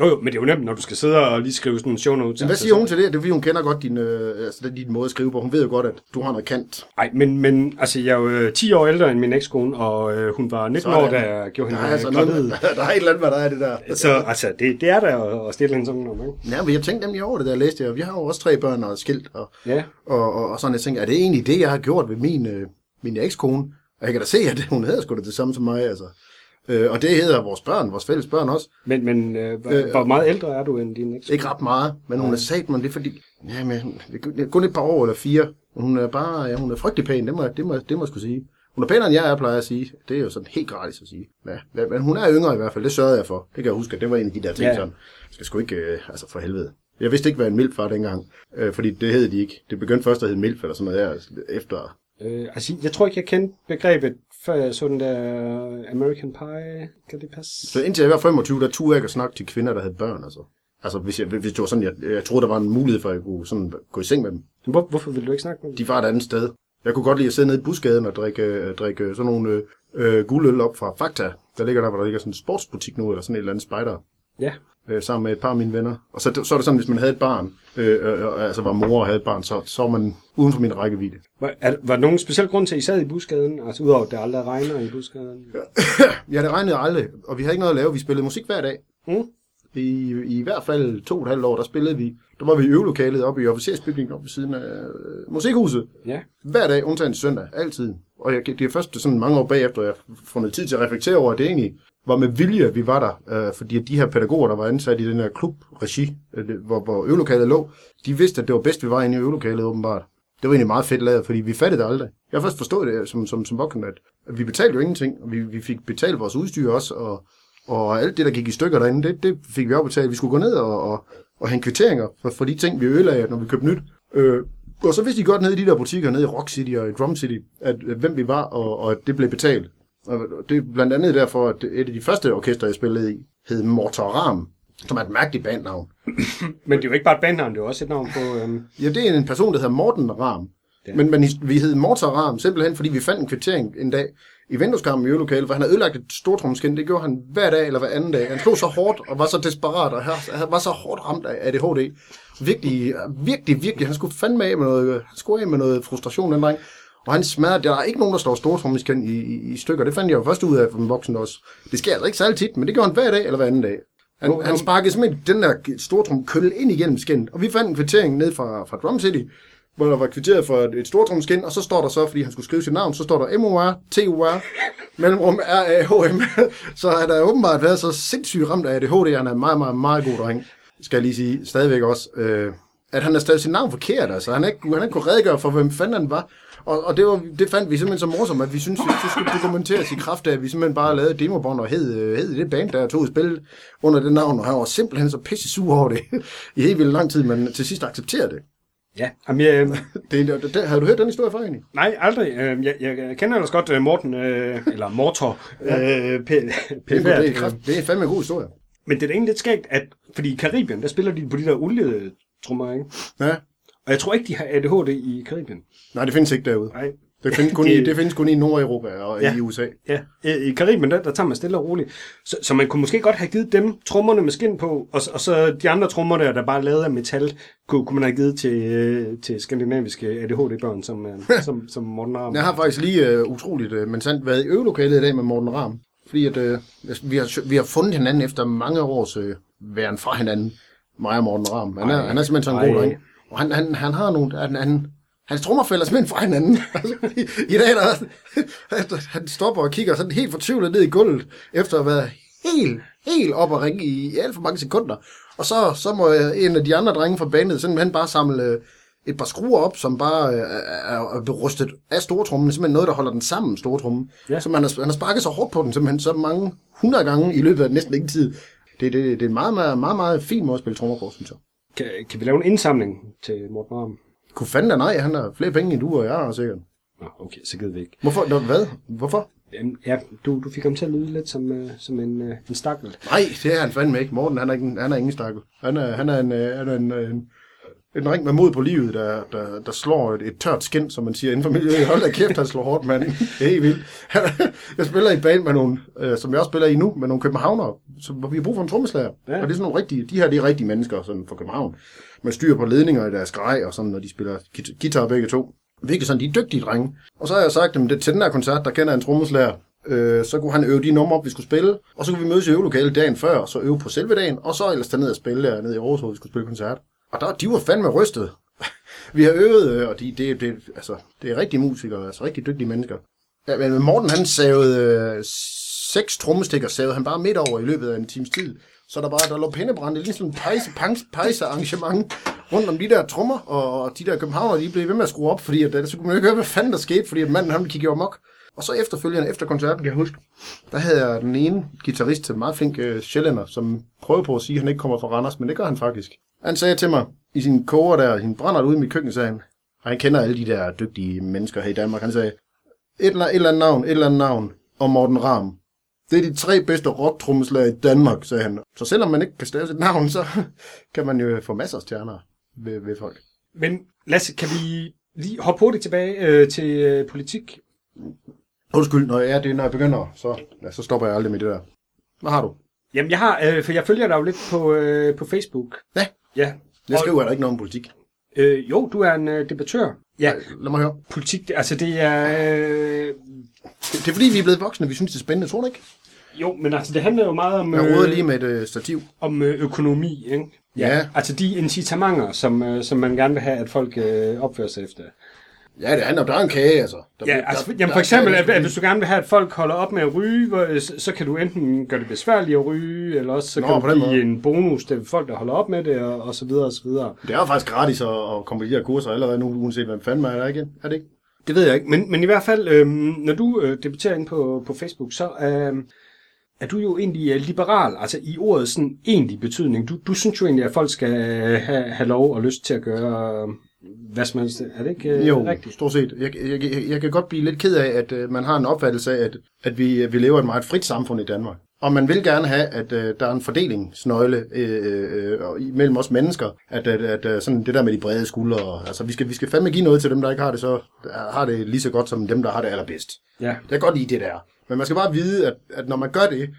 Jo, jo, men det er jo nemt, når du skal sidde og lige skrive sådan en show notes. Men hvad siger hun til det? Det er fordi, hun kender godt din, øh, altså, din måde at skrive på. Hun ved jo godt, at du har noget kant. Nej, men, men altså, jeg er jo øh, 10 år ældre end min ekskone, og øh, hun var 19 år, Sådan. da jeg gjorde Der hende er, altså øh, noget, gravid. der er et eller andet, hvad der er det der. Så altså, det, det er der at, at stille hendes ungdom, ikke? Ja, men jeg tænkte nemlig over det, da jeg læste det, og vi har jo også tre børn og skilt, og, Ja. og, og, og sådan, jeg tænkte, er det egentlig det, jeg har gjort ved min, øh, min ekskone? Og jeg kan da se, at hun hedder sgu da det samme som mig, altså. Øh, og det hedder vores børn, vores fælles børn også. Men, men øh, hvor, Øh, hvor meget ældre er du end din eks? Ikke ret meget, men hun er sat, men det er fordi, ja, men, det er kun et par år eller fire. Hun er bare, ja, hun er frygtelig pæn, det må, det må, det må jeg skulle sige. Hun er pænere end jeg er, plejer at sige. Det er jo sådan helt gratis at sige. Ja, men hun er yngre i hvert fald, det sørgede jeg for. Det kan jeg huske, det var en af de der ting, Ja. ja. sådan. Jeg skal sgu ikke, øh, altså for helvede. Jeg vidste ikke, hvad en milf var dengang, øh, fordi det hed de ikke. Det begyndte først at hedde milf eller sådan noget der, efter. Øh, altså, jeg tror ikke, jeg kendte begrebet, før jeg så den der American Pie. Kan det passe? Så indtil jeg var 25, der turde jeg ikke at snakke til kvinder, der havde børn, altså. Altså, hvis, jeg, hvis det var sådan, jeg, jeg troede, der var en mulighed for, at jeg kunne sådan gå i seng med dem. Hvor, hvorfor vil du ikke snakke med dem? De var et andet sted. Jeg kunne godt lide at sidde nede i busgaden og drikke, øh, drikke sådan nogle øh, øh, guldøl op fra Fakta. Der ligger der, hvor der ligger sådan en sportsbutik nu, eller sådan et eller andet spejder, Ja. Øh, sammen med et par af mine venner. Og så, så er det sådan, hvis man havde et barn, øh, øh, øh, altså var mor og havde et barn, så, så var man uden for min rækkevidde. Var, er, var der nogen speciel grund til, at I sad i busgaden? Altså, udover at det aldrig regner i busgaden? Ja, det regnede aldrig, og vi havde ikke noget at lave. Vi spillede musik hver dag. Mm. I, I hvert fald to og et halvt år, der spillede vi. Der var vi i øvelokalet oppe i officersbygningen oppe ved siden af øh, musikhuset. Ja. Hver dag, undtagen søndag, altid. Og jeg, det er først sådan mange år bagefter, jeg har fundet tid til at reflektere over, at det egentlig var med vilje, at vi var der. Øh, fordi de her pædagoger, der var ansat i den her klubregi, øh, hvor, hvor øvelokalet lå, de vidste, at det var bedst, vi var inde i øvelokalet åbenbart. Det var egentlig meget fedt lavet, fordi vi fattede det aldrig. Jeg har først forstået det øh, som, som, som voksen, at, at vi betalte jo ingenting, og vi, vi fik betalt vores udstyr også, og, og alt det, der gik i stykker derinde, det, det fik vi opbetalt. Vi skulle gå ned og, og, og hente kvitteringer for, for de ting, vi ødelagde, når vi købte nyt. Øh, Og så vidste de godt nede i de der butikker, nede i Rock City og i Drum City, at, at hvem vi var, og, og at det blev betalt. Og det er blandt andet derfor, at et af de første orkester, jeg spillede i, hed Mortaram, som er et mærkeligt bandnavn. Men det er jo ikke bare et bandnavn, det er jo også et navn på... Øhm, Ja, det er en person, der hedder Morten Ram. Ja. Men, men vi hed Mortaram simpelthen, fordi vi fandt en kvittering en dag i vindueskarmen i øvelokalet, hvor han havde ødelagt et stortrumskin. Det gjorde han hver dag eller hver anden dag. Han slog så hårdt og var så desperat og var så hårdt ramt af ADHD. Virkelig, virkelig, virkelig. Han skulle fandme af med noget, han skulle af med noget frustration, den dreng. Og han smadrede, der er ikke nogen, der slår stortrumskin i, i, i, stykker. Det fandt jeg jo først ud af som voksen også. Det sker altså ikke særlig tit, men det gjorde han hver dag eller hver anden dag. Han, jo. han sparkede simpelthen den der stortrum kølle ind igennem skinnet. Og vi fandt en kvittering ned fra, fra Drum City, hvor der var kvitteret for et, et stortrumskin, og så står der så, fordi han skulle skrive sit navn, så står der M-O-R-T-U-R, mellemrum R-A-H-M. så han er åbenbart været så sindssygt ramt af ADHD, han er en meget, meget, meget god dreng, skal jeg lige sige, stadigvæk også. Øh, at han har stadig sit navn forkert, altså. Han har ikke, han har ikke kunne redegøre for, hvem fanden han var. Og, og det, var, det fandt vi simpelthen så morsomt, at vi synes, at det skulle dokumenteres i kraft af, at vi simpelthen bare lavede demobånd og hed, øh, hed det band, der tog spil under det navn, og han var simpelthen så pisse sur over det i helt vildt lang tid, men til sidst accepterede det. ja, jamen, jeg, det, det, det har du hørt den historie før egentlig? nej, aldrig. Øh, jeg, jeg kender ellers godt øh, Morten, øh, eller Mortor, øh, P- Det, P- er, det, er, kraft, det er fandme en god historie. Men det er da egentlig lidt skægt, at, fordi i Karibien, der spiller de på de der olietrummer, ikke? Ja. Og jeg tror ikke, de har ADHD i Karibien. Nej, det findes ikke derude. Nej. Det findes kun, Det- i, det findes kun i Nordeuropa og Ja. i USA. Ja, i Karibien, der, der tager man stille og roligt. Så, så man kunne måske godt have givet dem trommerne med skin på, og, så- og så de andre trommer der, der bare er lavet af metal, kunne, kunne man have givet til, øh, til skandinaviske ADHD-børn, som, øh, som, som Morten Arm. Jeg har faktisk lige uh, utroligt, uh, men sandt, været i øvelokalet i dag med Morten Ram. Fordi at, uh, vi, har, vi har fundet hinanden efter mange års uh, væren fra hinanden. Mig og Morten Ram. Han er, Ej. han er simpelthen sådan en god dreng. Og han, han, han har nogle... Han, han, hans trommer falder simpelthen fra hinanden. Altså, i, I dag der, han, han stopper og kigger sådan helt fortvivlet ned i gulvet, efter at have været helt, helt op og ringe i alt for mange sekunder. Og så, så må en af de andre drenge fra bandet simpelthen bare samle øh, et par skruer op, som bare øh, er, er berustet af stortrummen. Simpelthen noget, der holder den sammen, stortrummen. Ja. Så man har, han har sparket så hårdt på den, simpelthen så mange hundrede gange i løbet af næsten ingen tid. Det, det, det er en meget, meget, meget, meget fin måde at spille trommer på, synes jeg. Kan, kan vi lave en indsamling til Morten Arm? Kunne fanden da nej, han har flere penge end du og jeg har sikkert. Nå, okay, så gider vi ikke. Hvorfor? Nå, hvad? Hvorfor? Jamen, ja, du, du fik ham til at lyde lidt som, øh, som en, øh, en stakkel. Nej, det er han fandme ikke. Morten, han er, ikke, han er ingen stakkel. Han er, han er en, øh, han er en, øh, en, en ring med mod på livet, der, der, der slår et, et tørt skin, som man siger inden for miljøet. Hold da kæft, han slår hårdt, mand. Det er helt vildt. Jeg spiller i band med nogle, øh, som jeg også spiller i nu, med nogle københavnere, som, hvor vi har brug for en trommeslager. Ja. Og det er sådan nogle rigtige, de her det er rigtige mennesker sådan fra København. Man styrer på ledninger i deres grej, og sådan, når de spiller guitar, begge to. Virkelig sådan, de er dygtige drenge. Og så har jeg sagt dem, det, til den her koncert, der kender jeg en trommeslager, øh, så kunne han øve de numre op, vi skulle spille, og så kunne vi mødes i øvelokalet dagen før, og så øve på selve dagen, og så ellers tage ned og spille nede i Aarhus, hvor vi skulle spille koncert. Og der, de var fandme rystet. vi har øvet, øh, og de, det, det, altså, det er rigtige musikere, altså rigtig dygtige mennesker. Ja, men Morten han savede øh, seks trommestikker, savede han bare midt over i løbet af en times tid. Så der bare, der lå pindebrænde, lige sådan en pejse, pejse, pejse arrangement rundt om de der trommer, og, og de der københavner, de blev ved med at skrue op, fordi at, øh, så kunne man jo ikke høre, hvad fanden der skete, fordi at manden han kiggede amok. Og så efterfølgende, efter koncerten, kan jeg huske, der havde jeg den ene guitarist, en meget flink øh, sjællænder, som prøvede på at sige, at han ikke kommer fra Randers, men det gør han faktisk. Han sagde til mig, i sin koger der, sin brænder ude i mit køkken, sagde han, og han kender alle de der dygtige mennesker her i Danmark, han sagde, et eller, et eller andet navn, et eller andet navn, og Morten Ram. Det er de tre bedste rocktrommeslager i Danmark, sagde han. Så selvom man ikke kan stave sit navn, så kan man jo få masser af stjerner ved, ved folk. Men Lasse, kan vi lige hoppe hurtigt tilbage øh, til øh, politik? Undskyld, når jeg, det, er, når jeg begynder, så, ja, så stopper jeg aldrig med det der. Hvad har du? Jamen, jeg har, øh, for jeg følger dig jo lidt på, øh, på Facebook. Ja, Ja. jeg skriver da ikke noget om politik. Øh, jo, du er en øh, debattør. Ja, Lad mig høre. politik, det- altså det er... Øh, Det, det er fordi, vi er blevet voksne, og vi synes, det er spændende, tror du ikke? jo, men altså det handler jo meget om, Jeg råder øh, lige med et øh, stativ. om øh, økonomi, ikke? Ja. Altså de incitamenter, som, øh, som man gerne vil have, at folk øh, opfører sig efter. Ja, det handler om, der er en kage, altså. Der, Ja, altså, der- jamen for eksempel, at, at hvis du gerne vil have, at folk holder op med at ryge, øh, så, kan du enten gøre det besværligt at ryge, eller også så Nå, kan du give måde. en bonus til folk, der holder op med det, og, og så videre, og så videre. Det er jo faktisk gratis at, at komme på de her kurser allerede nu, uanset hvem fanden man er, ikke? Er det ikke? Det ved jeg ikke, men, men i hvert fald, øhm, når du øh, debatterer ind på, på Facebook, så øhm, er du jo egentlig øh, liberal, altså i ordet sådan egentlig betydning. Du, du synes jo egentlig, at folk skal have, have lov og lyst til at gøre, helst. Er det ikke øh, Jo, rigtigt? stort set. Jeg, jeg, jeg, jeg kan godt blive lidt ked af, at øh, man har en opfattelse af, at, at vi, vi lever i et meget frit samfund i Danmark. Og man vil gerne have, at øh, der er en fordelingsnøgle øh, øh, mellem os mennesker, at, at, at øh, sådan det der med de brede skuldre, altså vi skal, vi skal fandme give noget til dem, der ikke har det, så har det lige så godt som dem, der har det allerbedst. Ja. Jeg kan godt lide det der. Men man skal bare vide, at, at når man gør det,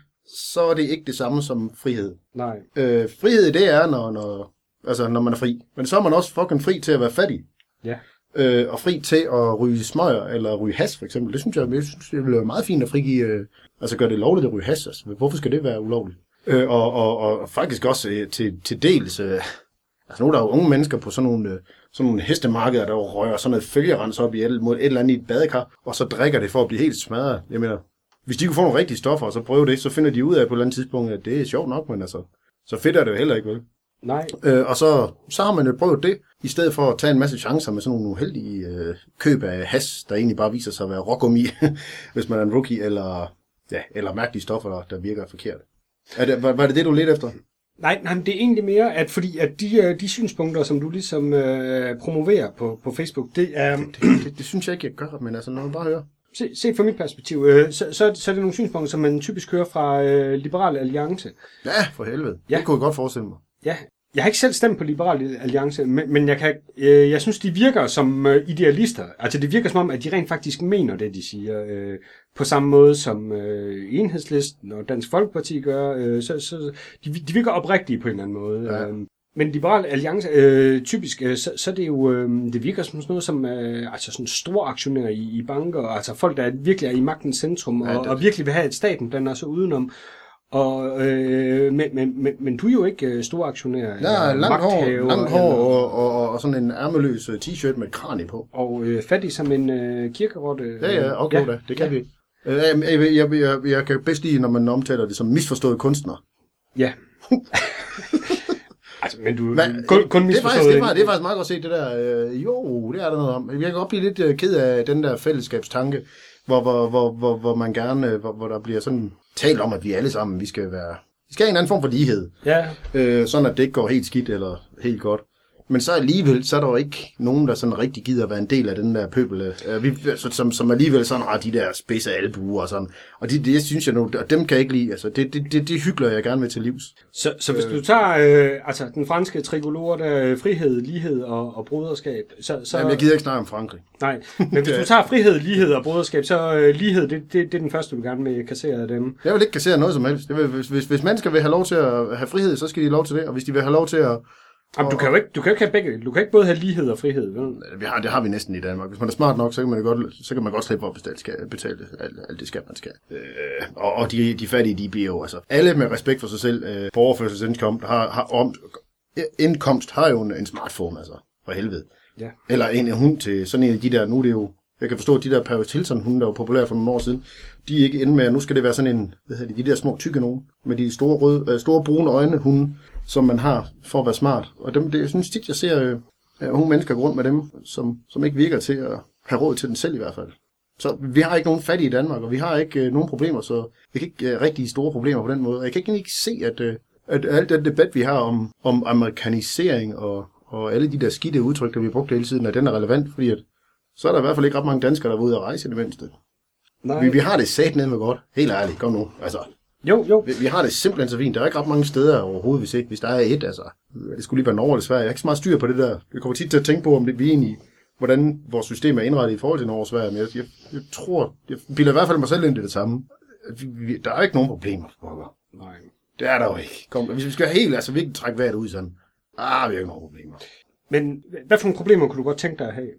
så er det ikke det samme som frihed. Nej. Øh, frihed, det er, når, når, altså, når man er fri. Men så er man også fucking fri til at være fattig. Ja. Øh, og fri til at ryge smøger, eller ryge has, for eksempel. Det synes jeg, jeg synes, det ville være meget fint at frigive, øh, altså gøre det lovligt at ryge has. Altså, hvorfor skal det være ulovligt? Øh, og, og, og, faktisk også øh, til, til dels, øh, altså nu er der jo unge mennesker på sådan nogle, øh, sådan nogle hestemarkeder, der rører sådan noget følgerens op i et, mod et eller andet i et badekar, og så drikker det for at blive helt smadret. Jeg mener, hvis de kunne få nogle rigtige stoffer, og så prøve det, så finder de ud af på et eller andet tidspunkt, at det er sjovt nok, men altså, så fedt er det jo heller ikke, vel? Nej. Øh, og så, så har man jo prøvet det, i stedet for at tage en masse chancer med sådan nogle uheldige øh, køb af has, der egentlig bare viser sig at være rågummi, hvis man er en rookie, eller, ja, eller mærkelige stoffer, der, virker forkert. Er det, var, var det det, du ledte efter? Nej, nej, det er egentlig mere, at fordi at de, øh, de synspunkter, som du ligesom øh, promoverer på, på Facebook, det er, Det, det, det synes jeg ikke, jeg gør, men altså, når man bare hører. se, set fra mit perspektiv, øh, så, så, så er det nogle synspunkter, som man typisk hører fra øh, Liberal Alliance. Ja, for helvede. Ja. Det kunne jeg godt forestille mig. Ja, jeg har ikke selv stemt på Liberal Alliance, men, men jeg, kan, øh, jeg synes, de virker som øh, idealister. Altså, det virker som om, at de rent faktisk mener det, de siger. Øh, på samme måde som øh, Enhedslisten og Dansk Folkeparti gør. Øh, så, så de, de virker oprigtige på en eller anden måde. Ja. Øh, men Liberal Alliance, øh, typisk, øh, så, så er det jo, øh, det virker som sådan noget som, øh, altså sådan store aktionærer i, i banker, altså folk, der virkelig er i magtens centrum, Ja, og, det- og virkelig vil have, at staten blander sig udenom. Og, øh, men, men, men, men du er jo ikke øh, store aktionær. Ja, langt hår, langt hår og, og, og, sådan en ærmeløs øh, t-shirt med kranie på. Og øh, fattig som en øh, kirkerotte. Ja, ja, okay, ja. da. Det kan ja. vi. Øh, Jeg, jeg, jeg, jeg, kan bedst lide, når man omtaler det som misforstået kunstner. Ja. altså, men du Men, kun, kun det, er faktisk, det, er, faktisk- det er faktisk meget godt set, det der. Øh, jo, det er der noget om. Jeg kan godt blive lidt øh, ked af den der fællesskabstanke, hvor, hvor, hvor, hvor, hvor man gerne, øh, hvor, hvor der bliver sådan talt om, at vi alle sammen, vi skal være, vi skal have en anden form for lighed. Ja, Øh, sådan at det ikke går helt skidt eller helt godt. Men så alligevel, så er der jo ikke nogen, der sådan rigtig gider at være en del af den der pøbel, øh, vi, altså, som, som alligevel sådan har de der spidse albuer og sådan. Og det, det synes jeg nu, og dem kan jeg ikke lide. Altså, det, det, det, det hygler jeg gerne med til livs. så, så hvis du tager øh, altså, den franske tricolore, der er frihed, lighed og, og broderskab, så... så Jamen, jeg gider ikke snakke om Frankrig. Nej, men hvis du tager frihed, lighed og broderskab, så øh, lighed, det, det, det er den første, du gerne vil kassere af dem. Jeg vil ikke kassere noget som helst. Jeg vil, hvis, hvis, hvis mennesker vil have lov til at have frihed, så skal de have lov til det. Og hvis de vil have lov til at... Jamen, du kan jo ikke, du kan jo ikke have begge. Du kan ikke både have lighed og frihed, vel? Vi har, det har vi næsten i Danmark. Hvis man er smart nok, så kan man, godt, så kan man godt slippe for at betale, skal, betale alt, alt det skat, man skal. Øh, og og de, de fattige, de bliver jo... Altså, alle med respekt for sig selv øh, på overførselsindkomst har, har om, indkomst har jo en, en smartphone, altså. For helvede. Ja. Eller en, en hund til sådan en af de der... Nu er det jo... Jeg kan forstå, at de der Paris Hilton hunde, der var populære for nogle år siden, de er ikke inde med, at nu skal det være sådan en, hvad hedder det, de der små tykke nogen, med de store, røde, øh, store brune øjne hunde, som man har for at være smart. Og dem, det, jeg synes tit, jeg ser øh, unge mennesker gå rundt med dem, som, som ikke virker til at have råd til den selv i hvert fald. Så vi har ikke nogen fattige i Danmark, og vi har ikke øh, nogen problemer, så vi kan ikke øh, rigtig store problemer på den måde. Og Jeg kan ikke, ikke se, at, øh, at alt den debat, vi har om, om amerikanisering og, og alle de der skidte udtryk, der vi har brugt hele tiden, at den er relevant, fordi at, så er der i hvert fald ikke ret mange danskere, der er ude at rejse i det mindste. Nej. Vi, vi har det sat ned med godt. Helt ærligt, kom nu. Altså, Jo, jo. vi, vi har det simpelthen så fint. Der er ikke ret mange steder overhovedet, hvis, ikke, hvis der er et. Altså, det skulle lige være Norge Sverige. Jeg har ikke så meget styr på det der. Jeg kommer tit til at tænke på, om det, vi egentlig, hvordan vores system er indrettet i forhold til Norge og Sverige. Men jeg, jeg, jeg tror, jeg bilder i hvert fald mig selv ind i det samme. Vi, vi, der er ikke nogen problemer. pokker. Nej. Det er der jo ikke. Kom, hvis vi skal være helt, altså virkelig trække vejret ud sådan. Ah, vi har ikke nogen problemer. Men hvad for nogle problemer kunne du godt tænke dig at have?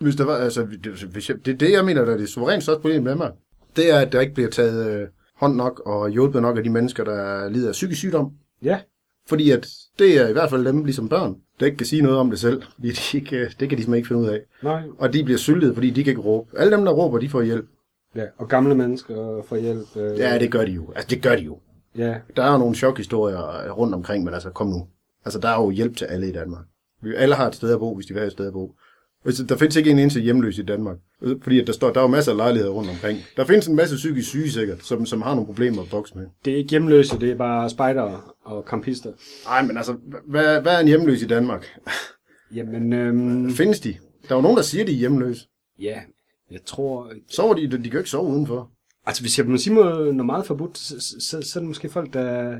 Hvis der var, altså, det, hvis jeg, det, det, jeg mener, der er det suverænt største problem med mig, det er, at der ikke bliver taget øh, hånd nok og hjulpet nok af de mennesker, der lider af psykisk sygdom. Ja. Fordi at det er i hvert fald dem, ligesom børn, der ikke kan sige noget om det selv. Fordi de ikke, øh, det kan de simpelthen ikke finde ud af. Nej. Og de bliver syltet, fordi de kan ikke råbe. Alle dem, der råber, de får hjælp. Ja, og gamle mennesker får hjælp. Øh, Ja, det gør de jo. Altså, det gør de jo. Ja, Der er jo nogle chokhistorier øh, rundt omkring, men altså, kom nu. Altså, der er jo hjælp til alle i Danmark. Vi alle har et sted at bo, hvis de vil have et sted at bo. Hvis Der findes ikke en eneste hjemløs i Danmark. Fordi at der, står, der er jo masser af lejligheder rundt omkring. Der findes en masse psykisk syge sikkert, som, som har nogle problemer at vokse med. det er ikke hjemløse, det er bare spejdere og kampister. Nej, men altså, hvad, hvad er en hjemløs i Danmark? Jamen, øhm, Findes de? Der er jo nogen, der siger, de er hjemløse. ja, jeg tror... Sover de? De kan jo ikke sove udenfor. Altså, hvis jeg må sige noget, noget meget forbudt, så, så, så er det måske folk, der,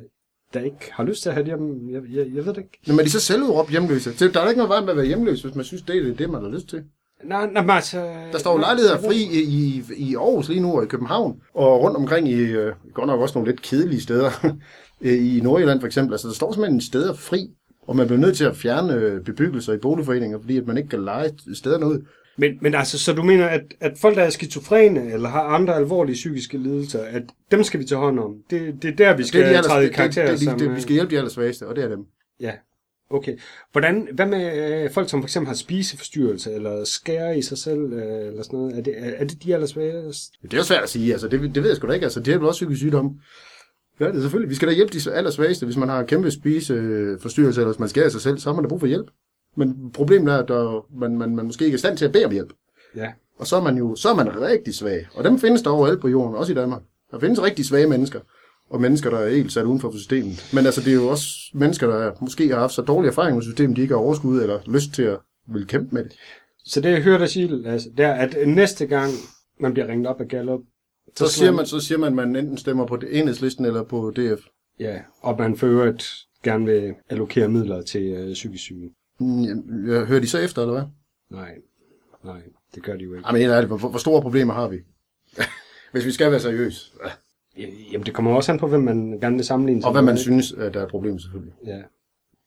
der ikke har lyst til at have det hjemme. Jeg, jeg, jeg ved det ikke. Men er de så selvudråbt hjemløse? Der er da ikke noget vej med at være hjemløs, hvis man synes, det er det, man har lyst til. Nej, nej, men altså... Der står jo lejligheder fri i, i, i Aarhus lige nu og i København, og rundt omkring i, øh, godt nok også nogle lidt kedelige steder, i Nordjylland for eksempel. Altså, der står simpelthen steder fri, og man bliver nødt til at fjerne øh, bebyggelser i boligforeninger, fordi at man ikke kan lege stederne ud. Men, men altså, så du mener, at, at folk, der er skizofrene, eller har andre alvorlige psykiske lidelser, at dem skal vi tage hånd om? Det, det er der, vi skal det de træde i karakter det, det, det, det, øh, vi skal hjælpe de allersvageste, og det er dem. Ja, okay. Hvordan, hvad med øh, folk, som for eksempel har spiseforstyrrelse, eller skærer i sig selv, øh, eller sådan noget? Er det, er, er det de allersvageste? Det er jo svært at sige, altså det, det ved jeg sgu da ikke, altså det er vel også psykisk sygdom. Ja, det er selvfølgelig. Vi skal da hjælpe de allersvageste, hvis man har kæmpe spiseforstyrrelse, eller hvis man skærer sig selv, så har man da brug for hjælp. Men problemet er, at der, man, man, man måske ikke er i stand til at bede om hjælp. Ja. Og så er man jo så er man rigtig svag. Og dem findes der overalt på jorden, også i Danmark. Der findes rigtig svage mennesker. Og mennesker, der er helt sat uden for systemet. Men altså, det er jo også mennesker, der måske har haft så dårlig erfaring med systemet, de ikke har overskud eller lyst til at vil kæmpe med det. Så det, jeg hørte dig sige, altså, det er, at næste gang, man bliver ringet op af Gallup, Så skal siger man, så siger man, at man enten stemmer på enhedslisten eller på DF. Ja, og man for øvrigt gerne vil allokere midler til øh, psykisk syge. Mm, Jeg hører de så efter, eller hvad? Nej, nej, det gør de jo ikke. Jamen, helt ærligt, hvor, hvor store problemer har vi? Hvis vi skal være seriøse. Ja, Jamen, det kommer også an på, hvem man gerne vil sammenligne sig Og hvad man med, synes, at der er et problem, selvfølgelig. Ja.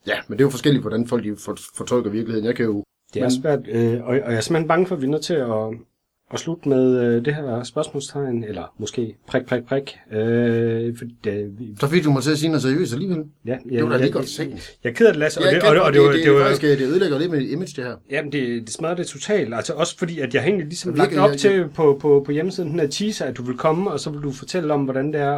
Ja, men det er jo forskelligt, hvordan folk de for- fortolker virkeligheden. Jeg kan jo... Det er svært, øh, og, og jeg er simpelthen bange for, at vi er nødt til at, at slutte med øh, det her spørgsmålstegn, eller måske prik, prik, prik. Øh, for, øh, vi, Så fik du mig til at sige noget seriøst alligevel. ja, ja, Det var da lige jeg, godt jeg, set. jeg er ked af det, Lasse, og Ja, det, og, det, og det, var- det, det, det, var- faktisk, det ødelægger lidt med image, det her. Jamen, det, det smadrer det totalt. Altså også fordi, at jeg har egentlig ligesom Det lagt op jeg- til på, på, på hjemmesiden den her teaser, at du vil komme, og så vil du fortælle om, hvordan det er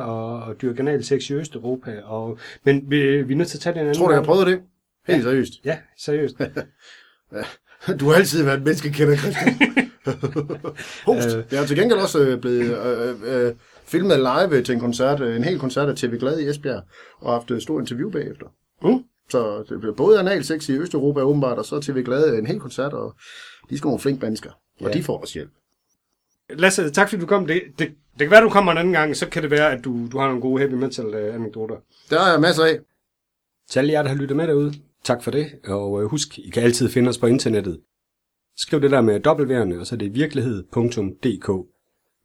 at, at dyrke analsex i Østeuropa. Og, men vi, vi er nødt til at tage det en anden Tror du, jeg prøvet det? Helt seriøst. Ja, seriøst. Du har altid været en menneskekender, Christian. Host. Øh. Jeg er til gengæld også øh, blevet øh, øh, filmet live til en koncert, øh, en hel koncert af TV Glad i Esbjerg, og haft et stort interview bagefter. Mm. Så det blev både anal sex i Østeuropa åbenbart, og så TV Glad en hel koncert, og de sgu nogle flink mennesker. Og Ja. de får også hjælp. Lasse, tak fordi du kom. Det, det, det kan være, du kommer en anden gang, så kan det være, at du, du har nogle gode heavy metal øh, anekdoter. Der er masser af. Til alle jer, der har lyttet med derude, tak for det. Og øh, husk, I kan altid finde os på internettet. Skriv det der med dobbeltværende, og så er det virkelighed.dk.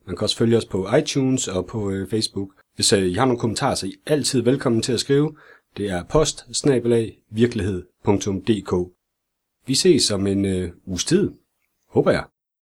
Man kan også følge os på iTunes og på øh, Facebook. Hvis øh, I har nogle kommentarer, så er I altid velkommen til at skrive. Det er post virkelighed.dk. Vi ses om en øh, uges tid. Håber jeg.